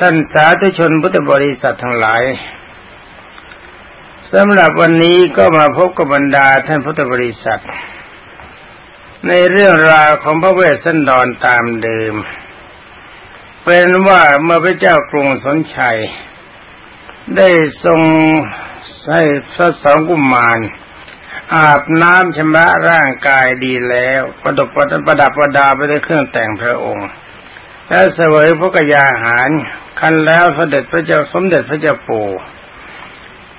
ท่านสาธุชนพุทธบริษัททั้งหลายสำหรับวันนี้ก็มาพบกับบรรดาท่านพุทธบริษัท ในเรื่องราวของพระเวสสันดรตามเดิม เป็นว่าเมื่อพระเจ้ากรุงสนชัย ได้ทรงให้พระสองกุมาร อาบน้ำชำระร่างกายดีแล้ว ประดับประดับประดาไปด้วยเครื่องแต่งพระองค์ และเสวยพระกยาหาร คันแล้วเสด็จพระเจ้าสมเด็จพระเจ้าปู่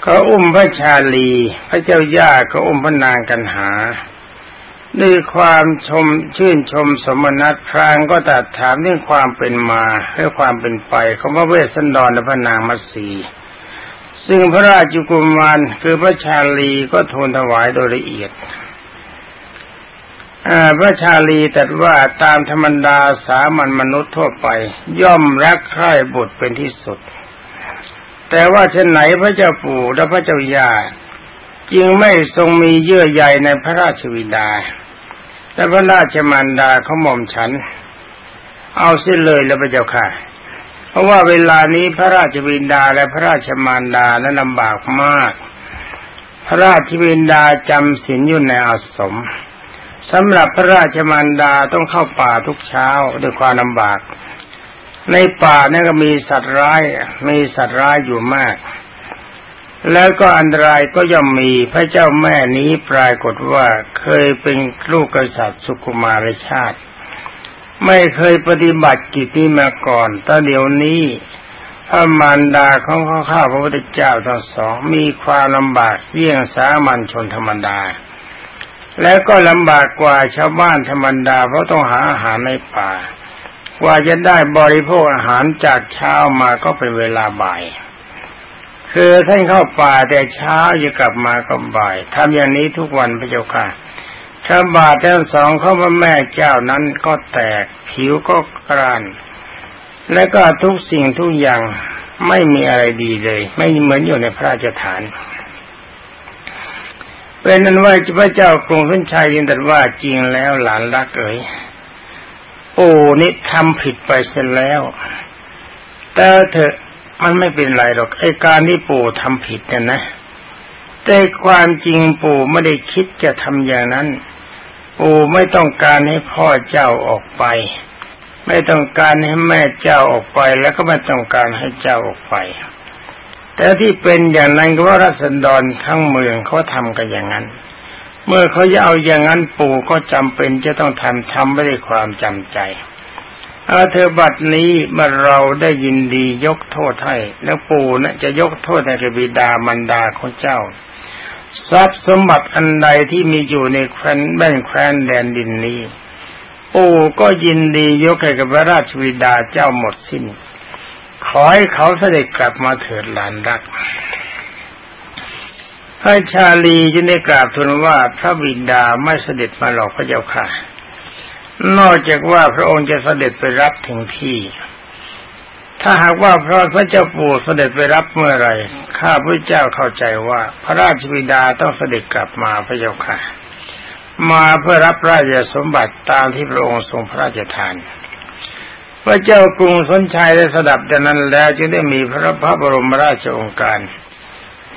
เขาอุ้มพระชาลี พระเจ้าย่าก็อุ้มพระนางกันหาด้วยความชมชื่นชมสมนัตพรางก็ตัดถามเรื่องความเป็นมาและความเป็นไปของพระเวสสันดรและพระนางมัตสีซึ่งพระราชกุมารคือพระชาลีก็ทูลถวายโดยละเอียด พระชาลีตรัสว่าตามธรรมดาสามัญมนุษย์ทั่วไป ย่อมรักใคร่บุตรเป็นที่สุด แต่ว่าเช่นไหนพระเจ้าปู่และพระเจ้าย่าจึงไม่ทรงมีเยื่อใยในพระราชวิดา และพระราชมารดาเขาหม่อมฉัน เอาเส้นเลยแล้วพระเจ้าค่ะ เพราะว่าเวลานี้พระราชวินดาและพระราชมารดานั้นลำบากมาก พระราชวินดาจำศีลอยู่ในอาสม สำหรับพระราชมารดาต้องเข้าป่าทุกเช้าด้วยความลำบาก ในป่านี่ก็มีสัตว์ร้าย มีสัตว์ร้ายอยู่มาก แล้วก็อันตรายก็ย่อมมีพระเจ้าแม่นี้ปรากฏว่าเคยเป็นลูกกษัตริย์สุขุมารชาติ ไม่เคยปฏิบัติกิจนี้มาก่อนแต่เดี๋ยวนี้พระมารดาของข้าพระพุทธเจ้าทั้งสองมีความลำบากเยี่ยงสามัญชนธรรมดา และก็ลำบากกว่าชาวบ้านธรรมดาเพราะต้องหาอาหารในป่ากว่าจะได้บริโภคอาหารจากเช้ามาก็เป็นเวลาบ่าย คือท่านเข้าป่าแต่เช้าจะกลับมาก็บ่ายทำอย่างนี้ทุกวันพระเจ้าค่ะถ้าบาดทั้งสองเข้าพระแม่เจ้านั้นก็แตกผิวก็กราน และก็ทุกสิ่งทุกอย่างไม่มีอะไรดีเลย ไม่เหมือนอยู่ในพระราชฐาน เป็นนั้นว่าพระเจ้ากรุงพินชัยยินดีว่าจริงแล้วหลานรักเอ๋ยโอ้นี่ทำผิดไปเสียแล้ว แต่เถอะมันไม่เป็นไรหรอกไอ้การที่ปู่ทำผิดเนี่ยนะ แต่ความจริงปู่ไม่ได้คิดจะทำอย่างนั้น ปู่ไม่ต้องการให้พ่อเจ้าออกไป ไม่ต้องการให้แม่เจ้าออกไป แล้วก็ไม่ต้องการให้เจ้าออกไป แต่ที่เป็นอย่างนั้นก็ว่ารัศดรทั้งเมืองเขาทำกันอย่างนั้น เมื่อเขาจะเอาอย่างนั้นปู่ก็จำเป็นจะต้องทำทำไม่ได้ความจำใจอาเธอบัดนี้เมื่อเราได้ยินดียกโทษให้ แล้วปู่นะจะยกโทษให้กบิดามันดาของเจ้า ทรัพย์สมบัติอันใดที่มีอยู่ในแคว้นแบ่งแคว้นแดนดินนี้ ปู่ก็ยินดียกให้กับพระราชวิดาเจ้าหมดสิ้น ขอให้เขาเสด็จกลับมาเถิดหลานรักพระชาลีจึงได้กราบทูลว่าพระบิดาไม่เสด็จมาหลอกพระเจ้าค่ะ นอกจากว่าพระองค์จะเสด็จไปรับถึงที่ ถ้าหากว่าพระพระเจ้าปู่เสด็จไปรับเมื่อไรข้าพระเจ้าเข้าใจว่า พระราชบิดาต้องเสด็จกลับมาพระเจ้าค่ะ มาเพื่อรับราชสมบัติตามที่พระองค์ทรงพระราชทาน พระเจ้ากรุงสนชัยได้สดับดังนั้นแล้ว จึงได้มีพระพระบรมราชองค์การ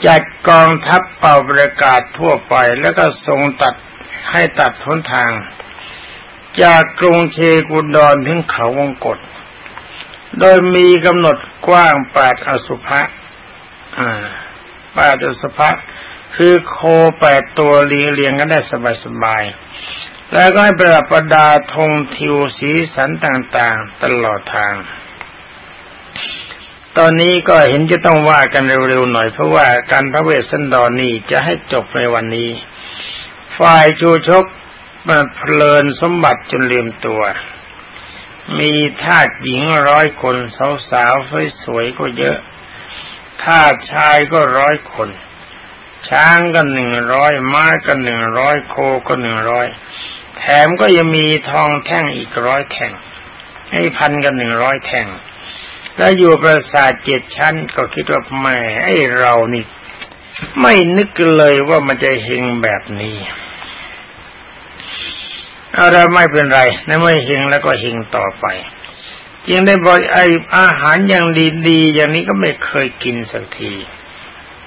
จัดกองทัพเป่าประกาศทั่วไปแล้วก็ทรงตัดให้ตัดทนทาง จากกรุงเชกุดอนถึงเขาวงกฏโดยมีกำหนดกว้างแปดอสุภะแปดอสุภะคือโคแปดตัวเรียงเรียงกันได้สบายๆ แล้วก็ให้ประดับประดาธงทิวสีสันต่างๆ ตลอดทาง ตอนนี้ก็เห็นจะต้องว่ากันเร็วๆหน่อยเพราะว่าการพระเวสสันดรนี่จะให้จบในวันนี้ ฝ่ายชูชกมันเพลินสมบัติจนลืมตัว มีทาสหญิงร้อยคนสาวๆสวยๆก็เยอะทาสชายก็ร้อยคน ช้างก็หนึ่งร้อยม้าก็หนึ่งร้อยโคก็หนึ่งร้อย แถมก็ยังมีทองแท่งอีกร้อยแท่งให้พันกันหนึ่งร้อยแท่ง แล้วอยู่ประสาทเจ็ดชั้นก็คิดว่าแม่ไอ้เรานี่ไม่นึกเลยว่ามันจะเฮงแบบนี้อะไรไม่เป็นไรนไม่เฮงแล้วก็เฮงต่อไปจึงได้บอกไออาหารอย่างดีๆอย่างนี้ก็ไม่เคยกินสักที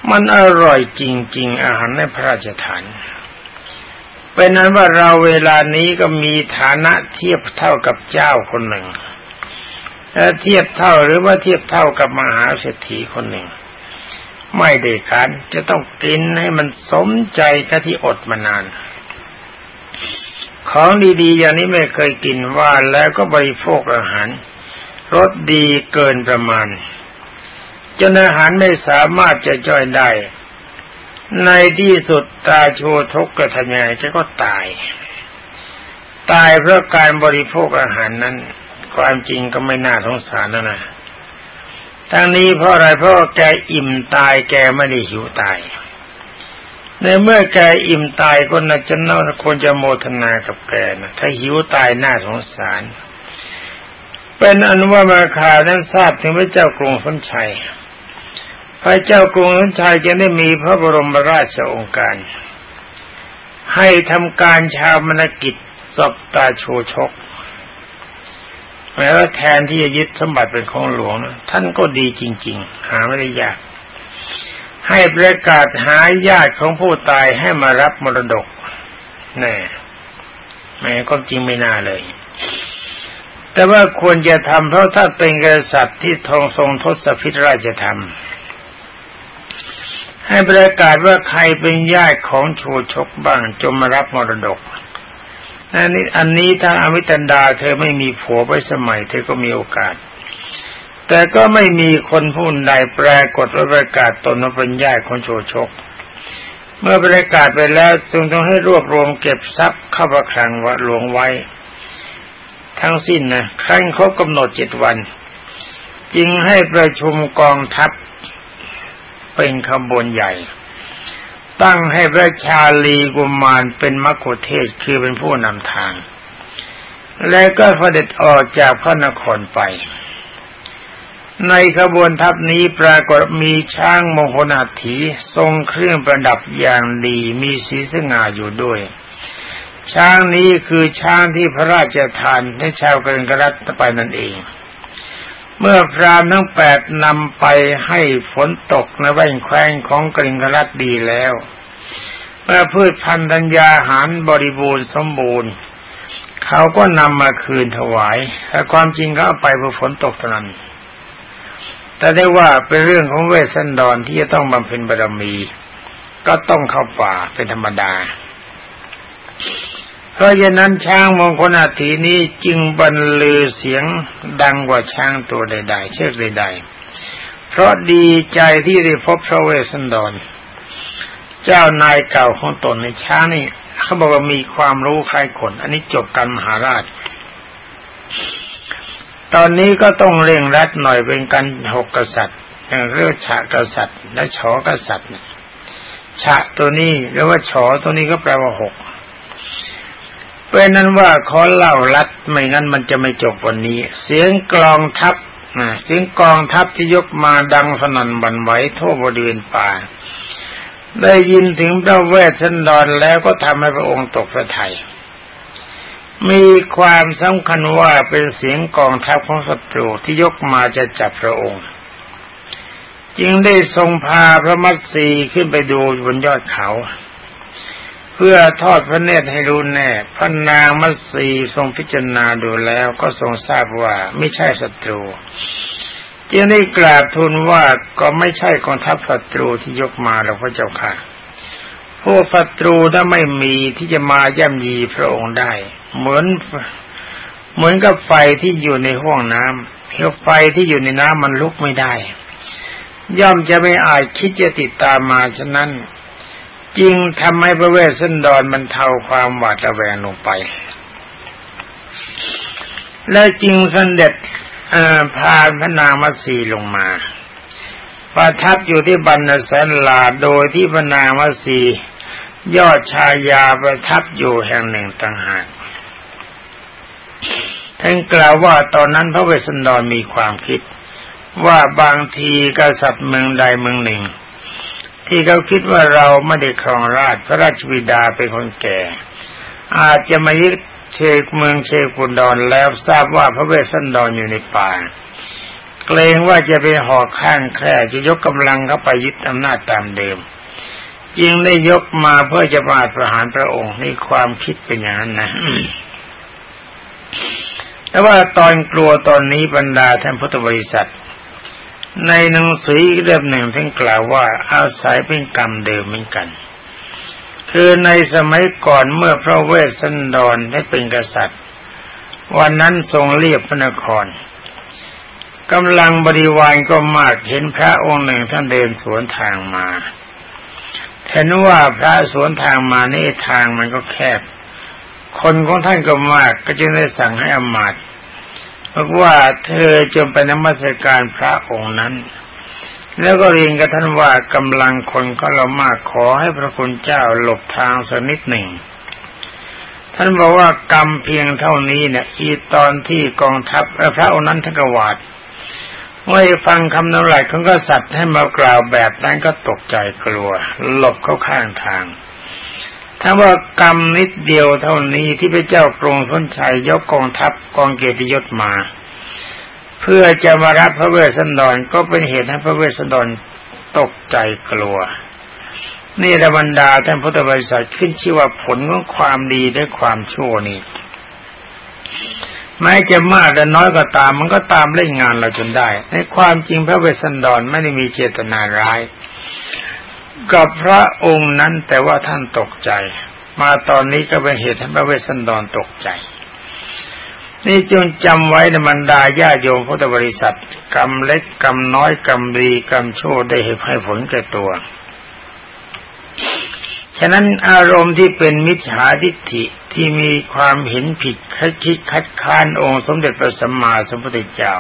มันอร่อยจริง ๆ อาหารในพระราชทาน เป็นนั้นว่าเราเวลานี้ก็มีฐานะเทียบเท่ากับเจ้าคนหนึ่งเทียบเท่าหรือว่าเทียบเท่ากับมหาเศรษฐีคนหนึ่ง ไม่ได้การจะต้องกินให้มันสมใจกับที่อดมานาน ของดีๆ อย่างนี้ไม่เคยกินว่าแล้วก็บริโภคอาหารรสดีเกินประมาณจนอาหารไม่สามารถจะจ่อยได้ ในที่สุดตาโชทกกระทำยังไงก็ตาย ตายเพราะการบริโภคอาหารนั้น ความจริงก็ไม่น่าสงสารนะนะทั้งนี้เพราะอะไรเพราะแกอิ่มตายแกไม่ได้หิวตาย ในเมื่อแกอิ่มตายก็น่าจะน่าควรจะโมทนากับแกนะถ้าหิวตายน่าสงสาร เป็นอนุว่ามาคานั้นทราบถึงพระเจ้ากรุงสนชัย พระเจ้ากรุงสนชัยจะได้มีพระบรมราชองค์การ ให้ทำการชาวมนกิจศพตาโชชกแม้ว่าแทนที่จะยึดสมบัติเป็นของหลวง ท่านก็ดีจริง ๆ หาไม่ได้ยาก ให้ประกาศหาญาติของผู้ตายให้มารับมรดกแน่แม้ก็จริงไม่น่าเลย แต่ว่าควรจะทำเพราะถ้าเป็นกษัตริย์ที่ทองทรงทศพิธราชธรรม ให้ประกาศว่าใครเป็นญาติของโชชกบ้างจงมารับมรดกอันนี้อันนี้ถ้าอมิตันดาเธอไม่มีผัวไปสมัย เธอก็มีโอกาส แต่ก็ไม่มีคนผู้ใดปรากฏว่าประกาศตนว่าเป็นญาติของโชชก เมื่อประกาศไปแล้วจึงต้องให้รวบรวมเก็บทรัพย์เข้าประคลังวัดหลวงไว้ ทั้งสิ้นนะครั้งครบกำหนดเจ็ดวัน จึงให้ประชุมกองทัพ เป็นขบวนใหญ่ ตั้งให้พระชาลีกุมารเป็นมกุเทศคือเป็นผู้นำทาง แล้วก็เสด็จออกจากพระนครไป ในขบวนทัพนี้ปรากฏมีช้างมงคลอาถีทรงเครื่องประดับอย่างดีมีสีสง่าอยู่ด้วยช้างนี้คือช้างที่พระราชทานให้ชาวกรุงกรัตไปนั่นเอง เมื่อพรามทั้งแปดนำไปให้ฝนตกในแว่นแคว้งของกริงกรัตดีแล้ว เมื่อพืชพันธัญญาหารบริบูรณ์สมบูรณ์ เขาก็นำมาคืนถวายแต่ความจริงก็เอาไปเพื่อฝนตกเท่านั้น แต่ได้ว่าเป็นเรื่องของเวสสันดรที่จะต้องบำเพ็ญบารมี ก็ต้องเข้าป่าเป็นธรรมดา เพราะฉะนั้นช้างมงคลอาทีนี้จึงบรรลือเสียงดังกว่าช้างตัวใด ๆ เชือกใด ๆ เพราะดีใจที่ได้พบพระเวสสันดร เจ้านายเก่าของตนในช้างนี่เขาบอกว่ามีความรู้ใครคนอันนี้จบกันมหาราช ตอนนี้ก็ต้องเร่งรัดหน่อยเป็นกันหกกษัตริย์อย่างเรื่องฉะกษัตริย์ และฉอกษัตริย์ฉะตัวนี้หรือว่าฉอตัวนี้ก็แปลว่าหก เป็นนั้นว่าขอเล่าลัดไม่งั้นมันจะไม่จบวันนี้ เสียงกลองทัพเสียงกองทัพที่ยกมาดังสนั่นบันไหวทั่วบริเวณป่า ได้ยินถึงพระเวทสันดรแล้วก็ทำให้พระองค์ตกพระทยัยมีความสำคัญว่าเป็นเสียงกองทัพของศัตรูที่ยกมาจะจับพระองค์ จึงได้ทรงพาพระมัตสีขึ้นไปดูบนยอดเขา เพื่อทอดพระเนตรให้รู้แน่ พระนางมัตสีทรงพิจารณาดูแล้วก็ทรงทราบว่าไม่ใช่ศัตรูจึงได้กราบทูลว่าก็ไม่ใช่กองทัพศัตรูที่ยกมาหรอกพระเจ้าค่ะพวกศัตรูถ้าไม่มีที่จะมาย่ำยีพระองค์ได้ เหมือน เหมือนกับไฟที่อยู่ในห้องน้ำเพียไฟที่อยู่ในน้ำมันลุกไม่ได้ ย่อมจะไม่อาจคิดจะติดตามมาฉะนั้น จริงทำให้พระเวสสันดรมันเทาความหวาดระแวงลงไป และจริงสันเด็จพาพระนางมัสีลงมาประทับอยู่ที่บรรณสันลาโดยที่พระนางมัสียอดชายาประทับอยู่แห่งหนึ่งต่างหากท่านกล่าวว่าตอนนั้นพระเวสสันดรมีความคิด ว่าบางทีกษัตริย์เมืองใดเมืองหนึ่ง ที่เขาคิดว่าเราไม่ได้ครองราชพระราชบิดาเป็นคนแก่ อาจจะมายึดเชกเมืองเชกุนดอนแล้วทราบว่าพระเวสสันดรอยู่ในป่าเกรงว่าจะไปหอกข้างแคร่จะยกกำลังเข้าไปยึดอำนาจตามเดิมจึงได้ยกมาเพื่อจะมาประหารพระองค์นี่ความคิดเป็นอย่างนั้นนะแต่ว่าตอนกลัวตอนนี้บรรดาท่านพุทธบริษัท ในหนังสือเล่มหนึ่งท่านกล่าวว่าอาศัยเป็นกรรมเดิมเหมือนกัน คือในสมัยก่อนเมื่อพระเวสสันดรได้เป็นกษัตริย์ วันนั้นทรงเรียบพระนครกำลังบริวารก็มากเห็นพระองค์หนึ่งท่านเดินสวนทางมาเห็นว่าพระสวนทางมานี่ทางมันก็แคบ คนของท่านก็มากก็จึงได้สั่งให้อมาต บอกว่าเธอจงไปนมัสการพระองค์นั้น แล้วก็เรียนกับท่านว่ากำลังคนก็เรามากขอให้พระคุณเจ้าหลบทางสักนิดหนึ่ง ท่านบอกว่ากรรมเพียงเท่านี้เนี่ยอีตอนที่กองทัพพระองค์นั้นท่านก็หวาดเมื่อฟังคำนำลายของกษัตริย์ให้มากล่าวแบบนั้นก็ตกใจกลัว หลบเข้าข้างทาง ถ้าว่ากรรมนิดเดียวเท่านี้ที่พระเจ้ากรุงพ้นชัยยกกองทัพกองเกียรติยศมา เพื่อจะมารับพระเวสสันดรก็เป็นเหตุให้พระเวสสันดรตกใจกลัว นี่ระบรรดาท่านพุทธบริษัทขึ้นชื่อว่าผลของความดีและความชั่วนี่แม้จะมากแต่น้อยก็ตาม มันก็ตามเล่นงานเราจนได้ ในความจริงพระเวสสันดรไม่ได้มีเจตนาร้าย กับพระองค์นั้นแต่ว่าท่านตกใจ มาตอนนี้ก็เป็นเหตุให้พระเวสสันดรตกใจ นี่จงจำไว้ในบรรดาญาโยมพุทธบริษัท กรรมเล็กกรรมน้อยกรรมดีกรรมชั่วได้เห็ให้ผลแก่ตัว ฉะนั้นอารมณ์ที่เป็นมิจฉาทิฏฐิที่มีความเห็นผิดคัดคิดคัดค้านองค์สมเด็จพระสัมมาสัมพุทธเจ้า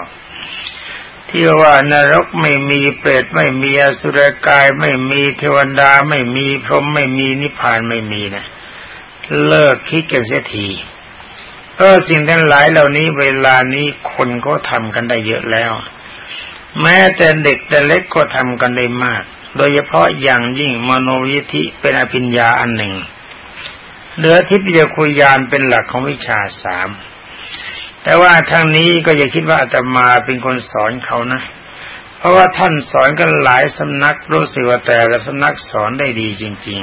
ที่ว่านรกไม่มีเปรตไม่มีอสุรกายไม่มีเทวดาไม่มีพรหมไม่มีนิพพานไม่มีนะเลิกคิดกันเสียทีเพราะสิ่งทั้งหลายเหล่านี้เวลานี้คนก็ทำกันได้เยอะแล้ว แม้แต่เด็กแต่เล็กก็ทำกันได้มาก โดยเฉพาะอย่างยิ่งมโนวิธิเป็นอภิญญาอันหนึ่งเหลือทิพยคุยานเป็นหลักของวิชาสาม แต่ว่าทางนี้ก็อย่าคิดว่าอาตมาเป็นคนสอนเขานะ เพราะว่าท่านสอนกันหลายสำนักรู้สึกว่าแต่ละสำนักสอนได้ดีจริง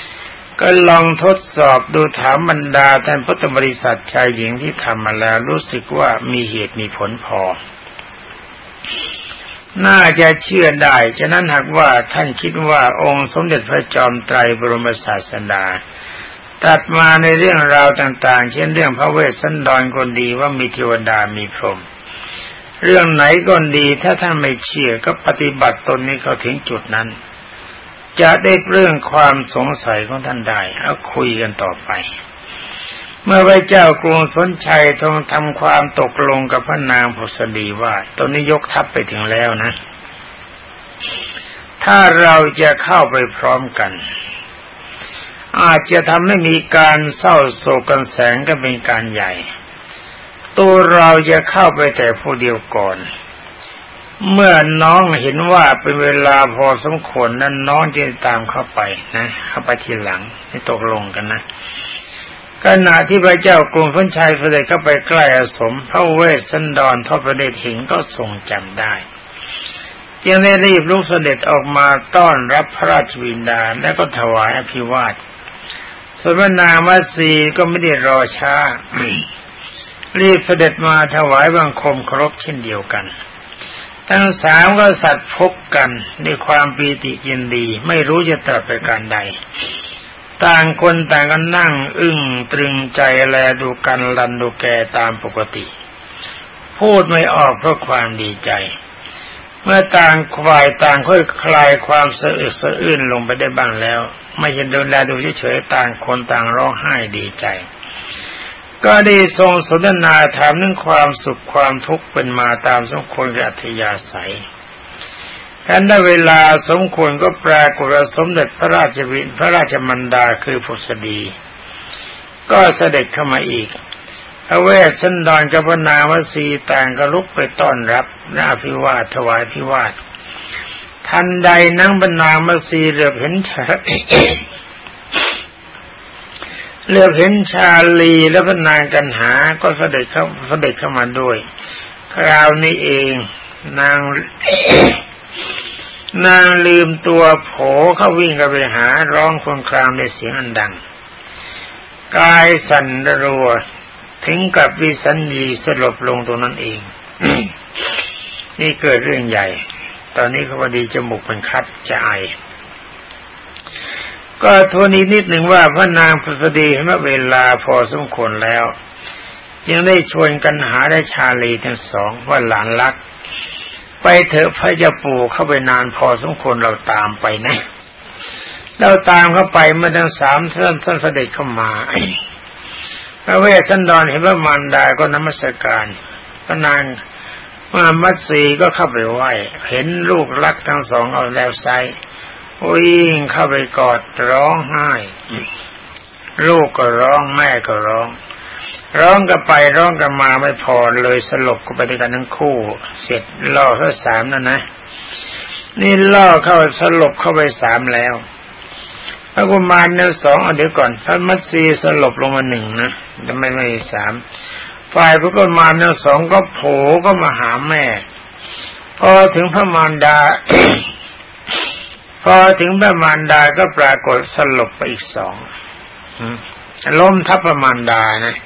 ๆ ก็ลองทดสอบดูถามบรรดาท่านพุทธบริษัทชายหญิงที่ทำมาแล้วรู้สึกว่ามีเหตุมีผลพอ น่าจะเชื่อได้ ฉะนั้นหากว่าท่านคิดว่าองค์สมเด็จพระจอมไตรบรมศาสดา ตัดมาในเรื่องราวต่าง ๆ เช่นเรื่องพระเวสสันดรคนดีว่ามีเทวดามีพรหมเรื่องไหนก็ดีถ้าท่านไม่เชื่อก็ปฏิบัติตนนี้เขาถึงจุดนั้น จะได้เรื่องความสงสัยของท่านได้เอาคุยกันต่อไป เมื่อพระเจ้ากรุงสนชัยทรงทำความตกลงกับพระนางพสดีว่าตอนนี้ยกทัพไปถึงแล้วนะ ถ้าเราจะเข้าไปพร้อมกัน อาจจะทำให้มีการเศร้าโศกกันแสงก็เป็นการใหญ่ ตัวเราจะเข้าไปแต่ผู้เดียวก่อน เมื่อน้องเห็นว่าเป็นเวลาพอสมควรนั้นน้องจะตามเข้าไปนะเข้าไปทีหลังให้ตกลงกันนะขณะที่พระเจ้ากรุงพันชัยเสด็จเข้าไปใกล้อสมพระเวสสันดรทอประเดชหิงก็ทรงจำได้จึงได้รีบลุกเสด็จออกมาต้อนรับพระราชวินดาและก็ถวายอภิวาท ส่วนพระนางมัสีก็ไม่ได้รอช้า รีบเสด็จมาถวายบังคมครบเช่นเดียวกัน ทั้งสามก็สัตว์พบกันด้วยความปีติยินดี ไม่รู้จะตรัสไปการใด ต่างคนต่างกันนั่ง อึ้งตรึงใจแลดูกันลันดูแกตามปกติ พูดไม่ออกเพราะความดีใจ เมื่อต่างควายต่างค่อยคลายความสะอึกสะอื้นลงไปได้บ้างแล้ว ไม่เห็นดูแลดูเฉยๆต่างคนต่างร้องไห้ดีใจ ก็ได้ทรงสนทนาถามเรื่องความสุขความทุกข์เป็นมาตามสมควรกับอัธยาศัยท่านได้เวลาสมควรก็ปรากฏสมเด็จพระราชวินพระราชมันดาคือพุษดี ก็เสด็จเข้ามาอีก พระเวสสันดรกับพนาวสีต่างก็ลุกไปต้อนรับหน้าพิวาถวายพิวาททันใดนั่งบรรณามสีเหลือเห็นเฉเลือเห็นชาลีและพนางกันหา ก็เสด็จเข้าเสด็จเข้ามาด้วย คราวนี้เองนางนางลืมตัวโผเข้าวิ่งกันไปหาร้องควนครามในเสียงอันดัง กายสั่นรัว ถึงกับวิสัญญีสลบลงตรงนั้นเอง นี่เกิดเรื่องใหญ่ ตอนนี้เขาพอดีจมูกเป็นคัดจะไอ ก็ทวนี้นิดหนึ่งว่าพระนางพระสดีเมื่อเวลาพอสมควรแล้วยังได้ชวนกันหาได้ชาลีทั้งสองว่าหลานรัก ไปเถอะพระเจ้าปู่เข้าไปนานพอสมควรเราตามไปนะ เราตามเข้าไปเมื่อทั้งสามท่านท่านเสด็จเข้ามา พระเวสสันดรเห็นพระมารดาก็นมัสการพระนางมามัตสีก็เข้าไปไหว้ เห็นลูกรักทั้งสองเอาแล้วไซวิ่งเข้าไปกอดร้องไห้ ลูกก็ร้องแม่ก็ร้อง ร้องกันไปร้องกันมาไม่พอเลยสลบก็ไปด้วยกันทั้งคู่ เสร็จล่อเข้าสามแล้วนะ นี่ล่อเข้าสลบเข้าไปสามแล้ว พระกุมารเนี่ยสองเอาเดี๋ยวก่อนพระมัตสีสลบลงมาหนึ่งนะแต่ไม่ไม่สามฝ่ายพระกุมารเนี่ยสองก็โผล่ก็มาหาแม่ พอถึงพระมารดา พอถึงพระมารดาก็ปรากฏสลบไปอีกสองล้มทับพระมารดานะ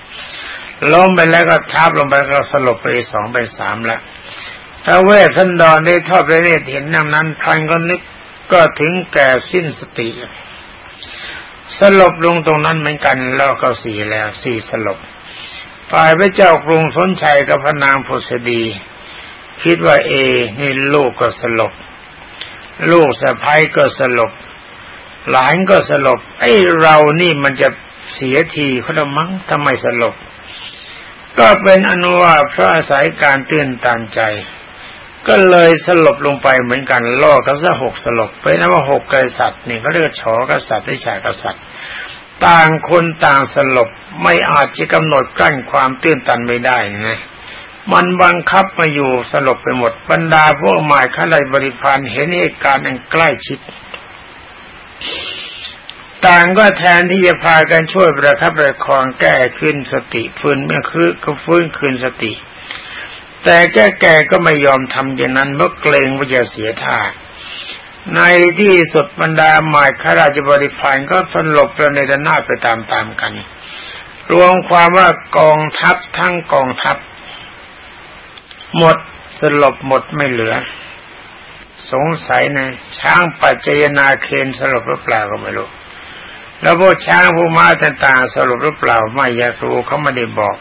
ล้มไปแล้วก็ทับลงไปก็สลบไปสองไปสามแล้วพระเวทท่านดอนได้ทอดไปเนตเห็นนำนั้นพันก็นึกก็ถึงแก่สิ้นสติ สลบลงตรงนั้นเหมือนกันแล้วก็สี่แล้วสี่สลบฝ่ายพระเจ้ากรุงสนชัยกับพระนางพุษดี คิดว่าเอ นี่ลูกก็สลบ ลูกสะพ้ายก็สลบ หลานก็สลบไอ้เรานี่มันจะเสียทีเขาละมั้งทำไมสลบ ก็เป็นอนุวาพระอาศัยการเตือนตานใจ ก็เลยสลบลงไปเหมือนกันล่อกันซะหกสลบไปนะว่าหกกษัตริย์นี่เขาเรียกฉอกษัตริย์ได้ฉากษัตริย์ ต่างคนต่างสลบไม่อาจจะกำหนดกั้นความตื้นตันไม่ได้นะมันบังคับมาอยู่สลบไปหมดบรรดาพวกหมายข้าราชบริพารเห็นเหตุการณ์อันใกล้ชิด ต่างก็แทนที่จะพากันช่วยประคับประคองแก้ขึ้นสติฟื้นเมื่อคือก็ฟื้นคืนสติ แต่แกแกก็ไม่ยอมทำอย่างนั้นเพราะเกรงว่าจะเสียท่า ในที่สุดบรรดาหมายข้าราชบริพารก็สลบระในดนาไปตามๆกัน รวมความว่ากองทัพทั้งกองทัพ หมดสลบหมดไม่เหลือ สงสัยนะช้างปัจเจยนาเคนสลบหรือเปล่าก็ไม่รู้แล้วพวกช้างผู้ม้าต่างๆสลบหรือเปล่าไม่อยากรู้เขาไม่ได้บอก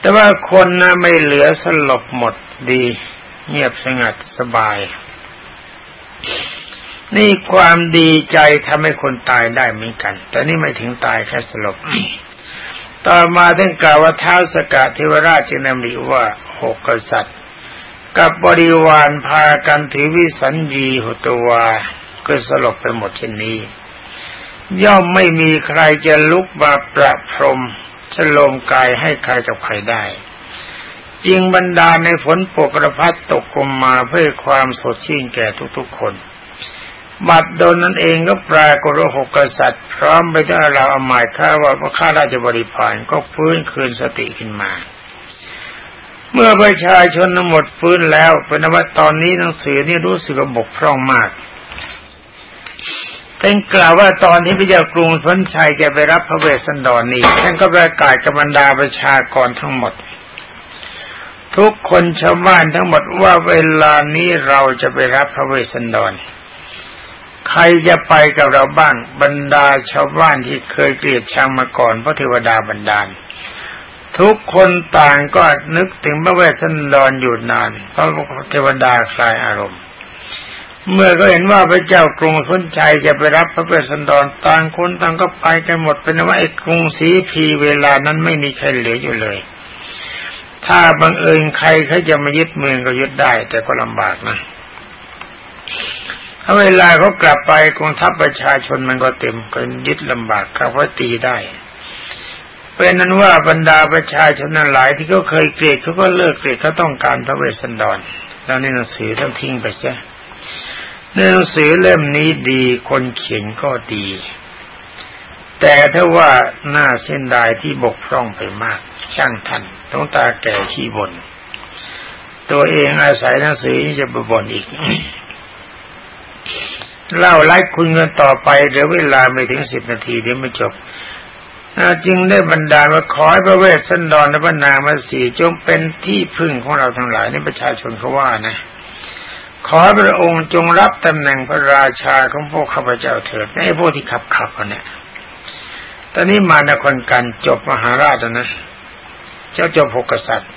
แต่ว่าคนนะไม่เหลือสลบหมดดี เงียบสงัดสบาย นี่ความดีใจทำให้คนตายได้เหมือนกัน แต่นี่ไม่ถึงตายแค่สลบต่อมาท่านกล่าวว่าท้าวสกัดเทวราชจึงนำริว่าหกกษัตริย์ กับบริวารพากันถือวิสัญญีหุตวาก็สลบไปหมดเช่นนี้ ย่อมไม่มีใครจะลุกมาประพรม ฉลมกายให้ใครกับใครได้จริงบรรดาในฝนปกระพัดตกลงมาเพื่อความสดชื่นแก่ทุกๆคน บัดโดนนั้นเองก็ปรากฏหกกษัตริย์ พร้อมไปด้วยเราอมายข้าว่าข้าราชบริพารก็ฟื้นคืนสติขึ้นมา เมื่อประชาชนหมดฟื้นแล้วเป็นว่าตอนนี้หนังสือนี่รู้สึกบกพร่องมาก เป็นกล่าวว่าตอนที่พระเจ้ากรุงพ้นชัยจะไปรับพระเวสสันดรนี้ท่านก็ประกาศกับบรรดาประชากรทั้งหมด ทุกคนชาวบ้านทั้งหมดว่าเวลานี้เราจะไปรับพระเวสสันดร ใครจะไปกับเราบ้างบรรดาชาวบ้านที่เคยเกลียดชังมาก่อนพระเทวดาบันดาลทุกคนต่างก็นึกถึงพระเวสสันดรอยู่นานเพราะเทวดาคลายอารมณ์ เมื่อก็เห็นว่าพระเจ้ากรุงสนใจจะไปรับพระเวสสันดรต่างคนต่างก็ไปกันหมดเป็นว่าไอ้กรุงศรีพีเวลานั้นไม่มีใครเหลืออยู่เลย ถ้าบังเอิญใครเขาจะมายึดเมืองก็ยึดได้ แต่ก็ลำบากนะถ้าเวลาเขากลับไปกองทัพประชาชนมันก็เต็มก็ยึดลำบากเขาก็ตีได้เป็นนั้นว่าบรรดาประชาชนนั้นหลายที่เขาเคยเกลียดเขาก็เลิกเกลียดเขาต้องการพระเวสสันดรแล้วนี่หนังสือต้องทิ้งไปซะ หนังสือเล่มนี้ดีคนเขียนก็ดี แต่ถ้าว่าหน้าเส้นดายที่บกพร่องไปมาก ช่างทันต้องตาแก่ขี้บน ตัวเองอาศัยหนังสือจะบบ่นอีกเล่าไล่คุณเงินต่อไปเดี๋ยวเวลาไม่ถึงสิบนาทีเดี๋ยวไม่จบจึงได้บรรดามาขอให้พระเวสสันดรและพระนางมาสีจงเป็นที่พึ่งของเราทั้งหลายนี่ประชาชนเขาว่านะ ขอพระองค์จงรับตำแหน่งพระราชาของพวกข้าพเจ้าเถิดไอ้พวกที่ขับขับกันเนี่ยตอนนี้มานครกันจบมหาราชนะ เจ้าจบหกกษัตริย์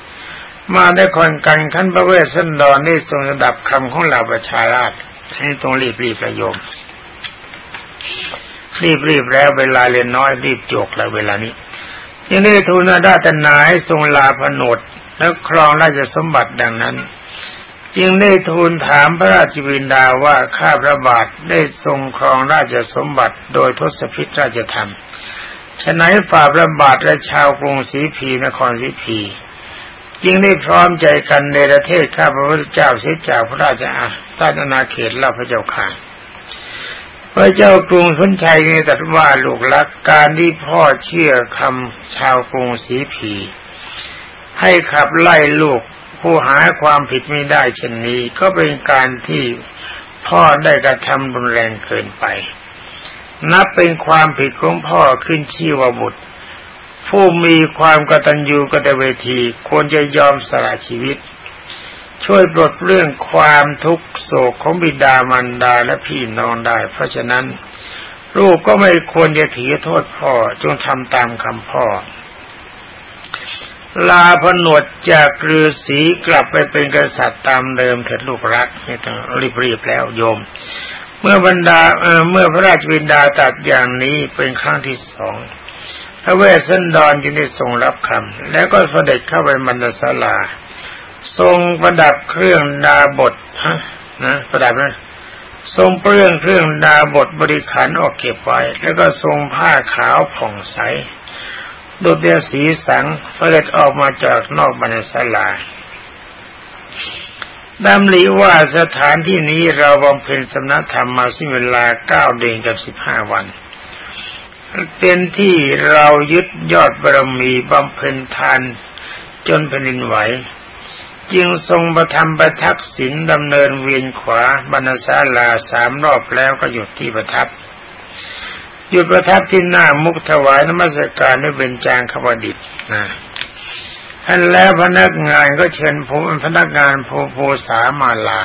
มาได้คนกันขั้นพระเวสสันดรได้ทรงระดับคำของเหล่าประชาราชให้ตรงรีบรีบประโยม รีบรีบแล้วเวลาเรียนน้อยรีบจกแล้วเวลานี้ยังได้ทูลได้แต่นายทรงลาพนดแล้วครองราชสมบัติดังนั้น จึงได้ทูลถามพระราชวินดาว่าข้าพระบาทได้ทรงครองราชสมบัติโดยทศพิธราชธรรมฉะนั้นฝ่าพระบาทและชาวกรุงศรีพีนครศรีพีจึงได้พร้อมใจกันในประเทศข้าพระพุทธเจ้าเสียจากพระราชอาณาอาณาเขตลาพระเจ้าข่าพระเจ้ากรุงสุนชัยในตรัสว่าลูกรักการที่พ่อเชื่อคำชาวกรุงศรีผีให้ขับไล่ลูก ผู้หาความผิดไม่ได้เช่นนี้ ก็เป็นการที่พ่อได้กระทำรุนแรงเกินไป นับเป็นความผิดของพ่อขึ้นชื่อว่าบุตร ผู้มีความกตัญญูกตเวทีควรจะยอมสละชีวิต ช่วยปลดเรื่องความทุกโศกของบิดามารดาและพี่น้องได้ เพราะฉะนั้น ลูกก็ไม่ควรจะถือโทษพ่อจงทำตามคำพ่อ ลาพนวดจากฤาษีกลับไปเป็นกษัตริย์ตามเดิมเถิดลูกรักนี่ต้องรีบๆแล้วโยม เมื่อบรรดาเเมื่อพระราชบิดาตัดอย่างนี้เป็นครั้งที่สองพระเวสสันดรจึงได้ทรงรับคำแล้วก็เสด็จเข้าไปมันดาลา ทรงประดับเครื่องดาบทฮะนะประดับนะทรงเปลื้องเครื่องดาบทบริขารออกเก็บไว้ แล้วก็ทรงผ้าขาวผ่องใส ดุจเดียสีสังเสด็จออกมาจากนอกบรรณศาลาดำริว่าสถานที่นี้เราบำเพ็ญสำนักธรรมมาสิ้นเวลาเก้าเดือนกับสิบห้าวัน เป็นที่เรายึดยอดบารมีบำเพ็ญทานจนแผ่นดินไหว จึงทรงประทับประทักษิณดำเนินเวียนขวาบรรณศาลาสามรอบแล้วก็หยุดที่ประทับ หยุดประทับที่หน้ามุกถวายนมัสการด้วยเบญจางขวดิตนะท่านแล้วพนักงานก็เชิญผมพนักงานโพโพสามาลา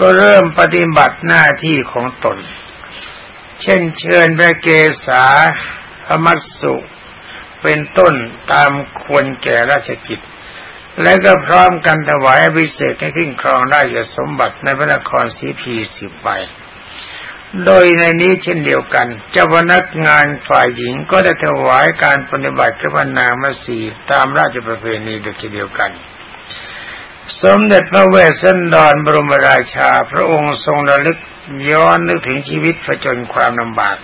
ก็เริ่มปฏิบัติหน้าที่ของตน เช่นเชิญพระเกศาพมัสสุเป็นต้นตามควรแก่ราชกิจ และก็พร้อมกันถวายอภิเศษให้ขึ้นครองได้จะสมบัติในพระนครสีพีสิบใบ โดยในนี้เช่นเดียวกัน เจ้าพนักงานฝ่ายหญิงก็ได้ถวายการปฏิบัติกับนางมาสีตามราชประเพณีโดยเดียวกัน สมเด็จพระเวสสันดรบรมราชา พระองค์ทรงระลึกย้อนนึกถึงชีวิตผจญความลำบาก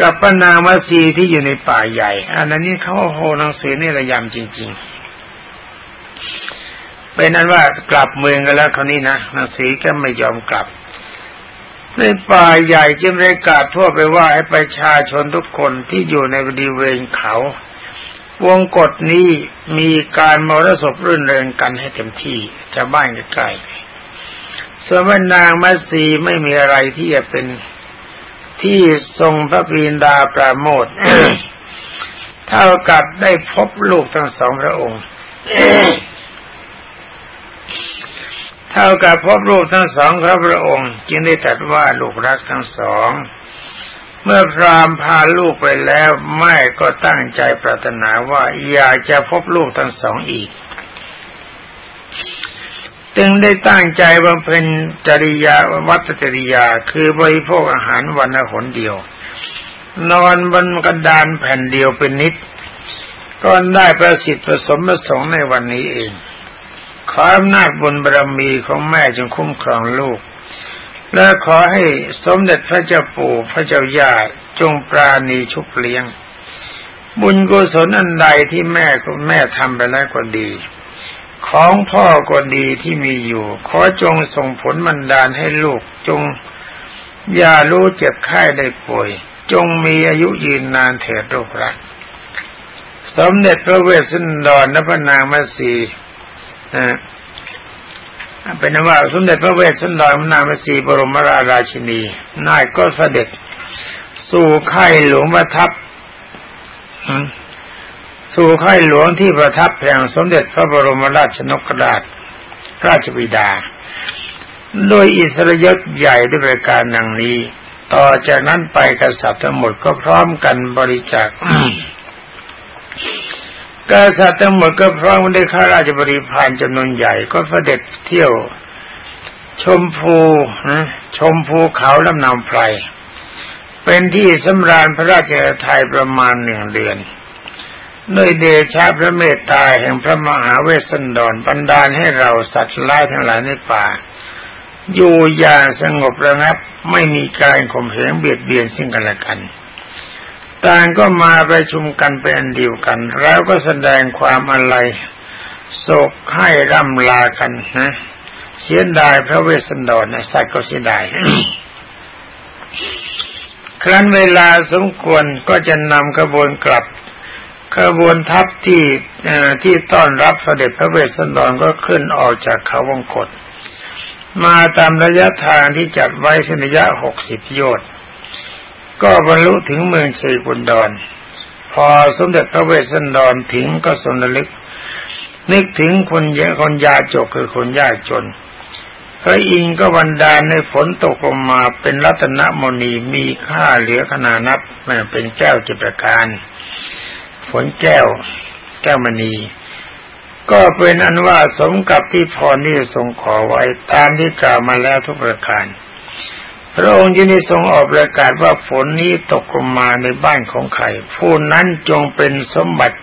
กับปนางมาสีที่อยู่ในป่าใหญ่ อันนี้เขาโหหนังสือนี่ระยำจริง ๆ เป็นนั้นว่ากลับเมืองกันแล้วคนนี้นะนางสีก็ไม่ยอมกลับ ในป่าใหญ่จึงได้กาศทั่วไปว่าให้ประชาชนทุกคนที่อยู่ในบริเวณเขา วงกฎนี้มีการมรสพรื่นเริงกันให้เต็มที่ชาวบ้านใกล้ๆส่วนนางมัสีไม่มีอะไรที่จะเป็นที่ทรงพระปีนดาปราโมทเท่ากับได้พบลูกทั้งสองพระองค์ เท่ากับพบลูกทั้งสองครับพระองค์จึงได้ตรัสว่าลูกรักทั้งสอง เมื่อพรามพาลูกไปแล้วแม่ก็ตั้งใจปรารถนาว่าอยากจะพบลูกทั้งสองอีก จึงได้ตั้งใจบำเพ็ญจริยาวัตจริยาคือบริโภคอาหารวันละหนเดียว นอนบนกระดานแผ่นเดียวเป็นนิด ก็ได้ประสิทธิ์ผสมผสมในวันนี้เอง ขออำนาจบุญบารมีของแม่จงคุ้มครองลูก และขอให้สมเด็จพระเจ้าปู่พระเจ้าย่าจงปราณีชุบเลี้ยง บุญกุศลอันใดที่แม่คุณแม่ทำไปแล้วก็ดี ของพ่อก็ดีที่มีอยู่ ขอจงส่งผลบันดาลให้ลูกจงอย่ารู้เจ็บไข้ได้ป่วย จงมีอายุยืนนานเถิดลูกรัก สมเด็จพระเวสสันดรและพระนางมัสี เป็นว่าสมเด็จพระเวสสันดรพระนางมสีบรมราราชินี นายก็เสด็จ สู่ค่ายหลวงประทับสู่ค่ายหลวงที่ประทับแห่งสมเด็จพระบรมราชนกราชราชบิดา โดยอิสระยศใหญ่ด้วยประการดังนี้ ต่อจากนั้นไปกษัตริย์ทั้งหมดก็พร้อมกันบริจาค กษัตริย์ทั้งหมดก็พร้อมได้ข้าราชบริพารจำนวนใหญ่ก็เสด็จเที่ยว ชมพูชมภูเขาลำนำไพรเป็นที่สำราญพระราชทายประมาณหนึ่งเดือนด้วยเดชะพระเมตตาแห่งพระมหาเวสสันดรบันดาลให้เราสัตว์ร้ายทั้งหลายในป่า อยู่อย่างสงบระงับไม่มีการข่มเหงเบียดเบียนสิ่งกันและกัน ต่างก็มาประชุมกันเป็นอันเดียวกัน แล้วก็แสดงความอะไรโศกให้ร่ำลากันนะเสียดายพระเวสสันดรนะสัตว์ก็เสียดายครั้นเวลาสมควรก็จะนำขบวนกลับขบวนทัพที่ที่ต้อนรับเสด็จพระเวสสันดรก็ขึ้นออกจากเขาวงกฏมาตามระยะทางที่จัดไว้เนระยะหกสิบโยชน์ ก็บรรลุถึงเมืองเชกุนดอนพอสมเด็จพระเวสสันดรถึงก็สนลึก นึกถึงคนยคนยาจกคือคนยากจนพระอินทร์ก็บันดาลในฝนตกลงมาเป็นรัตนมณีมีค่าเหลือขนานับมันเป็นแก้วจิตประการ ฝนแก้ว แก้วมณี ก็เป็นอันว่าสมกับที่พรที่ทรงขอไว้ตามที่กล่าวมาแล้วทุกประการ พระองค์ที่ได้ทรงออกประกาศว่าฝนนี้ตกลงมาในบ้านของใครผู้นั้นจงเป็นสมบัติ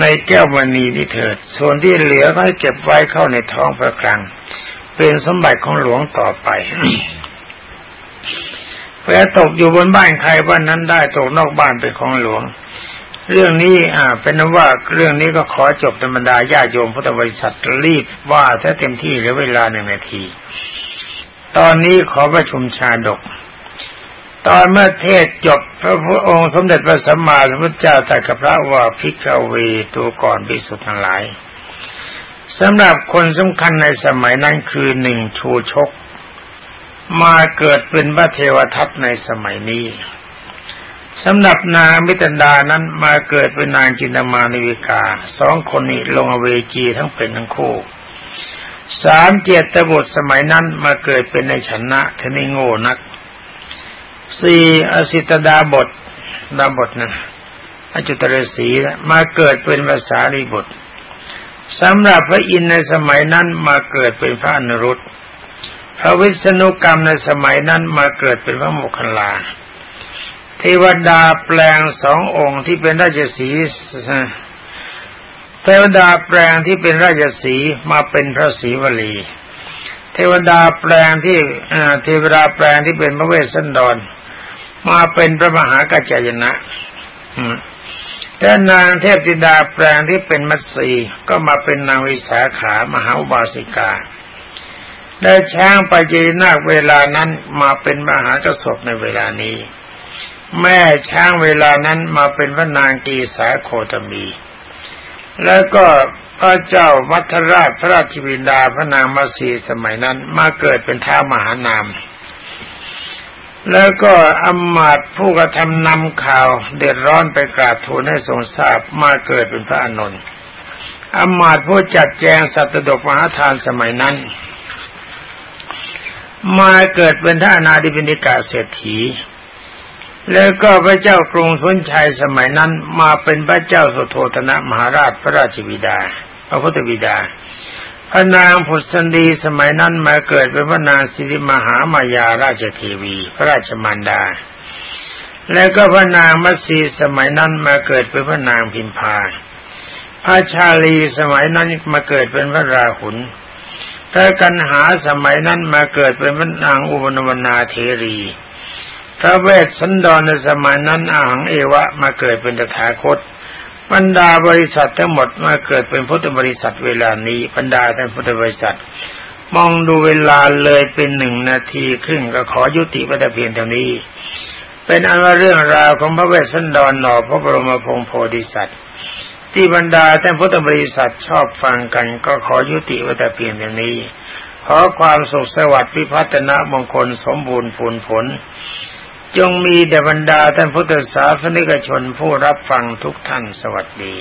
ในแก้วมณีนี้เถิด ส่วนที่เหลือก็ให้เก็บไว้เข้าในท้องพระคลัง เป็นสมบัติของหลวงต่อไปแพ้ตกอยู่บนบ้านใครบ้านนั้นได้ตกนอกบ้านเป็นของหลวง เรื่องนี้อ่า เป็นว่าเรื่องนี้ก็ขอจบธรรมดาญาโยมพุทธบริษัทรีบว่าถ้าเต็มที่เหลือเวลาหนึ่งนาที ตอนนี้ขอประชุมชาดก ตอนเมื่อเทศจบพระพุทธองค์สมเด็จพระสัมมาสัมพุทธเจ้าตรัสกับพระว่าพิกเวตัวก่อนพิสุทธ์ทั้งหลายสำหรับคนสำคัญในสมัยนั้นคือหนึ่งชูชก มาเกิดเป็นพระเทวทัตในสมัยนี้สำหรับนางมิตรดานั้นมาเกิดเป็นนางจินตมานิวิกาสองคนนี้ลงอเวจีทั้งเป็นทั้งคู่ สามเจตบุตรสมัยนั้นมาเกิดเป็นในชนะเทนิโง่นักสี่อสิตดาบทดาบทนะอจุตรศีมาเกิดเป็นภาษาลีบุตรสำหรับพระอินในสมัยนั้นมาเกิดเป็นพระอนุรุตพระวิษณุกรรมในสมัยนั้นมาเกิดเป็นพระโมคคัลลาเทวดาแปลงสององค์ที่เป็นราชสี เทวดาแปลงที่เป็นราชสีมาเป็นพระศรีวลี เทวดาแปลงที่เทวดาแปลงที่เป็นพระเวสสันดร มาเป็นพระมหากัจจายนะแต่นางเทพธิดาแปลงที่เป็นมัตสีก็มาเป็นนางวิสาขามหาบาสิกา ได้ช้างไปเจนาคเวลานั้นมาเป็นมหากระสบในเวลานี้ แม่ช้างเวลานั้นมาเป็นพระนางกีสาโคตมี แล้วก็พระเจ้ามัทราชพระราชบิดาพระนางมาสีสมัยนั้น มาเกิดเป็นท้ามหานาม แล้วก็อมาตผู้กระทำนำข่าว เดือดร้อนไปกราบทูลให้ทรงทราบมาเกิดเป็นพระอานนท์อมาตผู้จัดแจงสัตดกมหาทานสมัยนั้น มาเกิดเป็นท่านาดิบินิกาเศรษฐี แล้วก็พระเจ้ากรุงสุนชัยสมัยนั้น มาเป็นพระเจ้าสุโธธนะมหาราชพระราชบิดาพระพุทธบิดา พระนางผุดสันดีสมัยนั้นมาเกิดเป็นพระนางสิริมหามายาราชเทวี พระราชมารดา แล้วก็พระนางมัตสีสมัยนั้นมาเกิดเป็นพระนางพิมพา พระชาลีสมัยนั้นมาเกิดเป็นพระราหุลพระกันหาสมัยนั้นมาเกิดเป็นพระนางอุบลวนาเทรี พระเวทสันดรในสมัยนั้นอาหังเอวะมาเกิดเป็นตถาคต บรรดาบริษัททั้งหมดมาเกิดเป็นพุทธบริษัทเวลานี้บรรดาท่านพุทธบริษัท มองดูเวลาเลยเป็นหนึ่งนาทีครึ่งก็ขอยุติไว้ต่เพียงเท่านี้ เป็นอันว่าเรื่องราวของพระเวทสันดรหนอพระบรมพงโพธิสัตว์ ที่บรรดาท่านพุทธบริษัทชอบฟังกันก็ขอยุติไว้ต่เพียงเท่านี้ขอความสุขสวัสดิ์พิพัฒนามงคลสมบูรณ์ผลผล จงมีเดบันดาท่านพุทธศาสนิกชนผู้รับฟังทุกท่านสวัสดี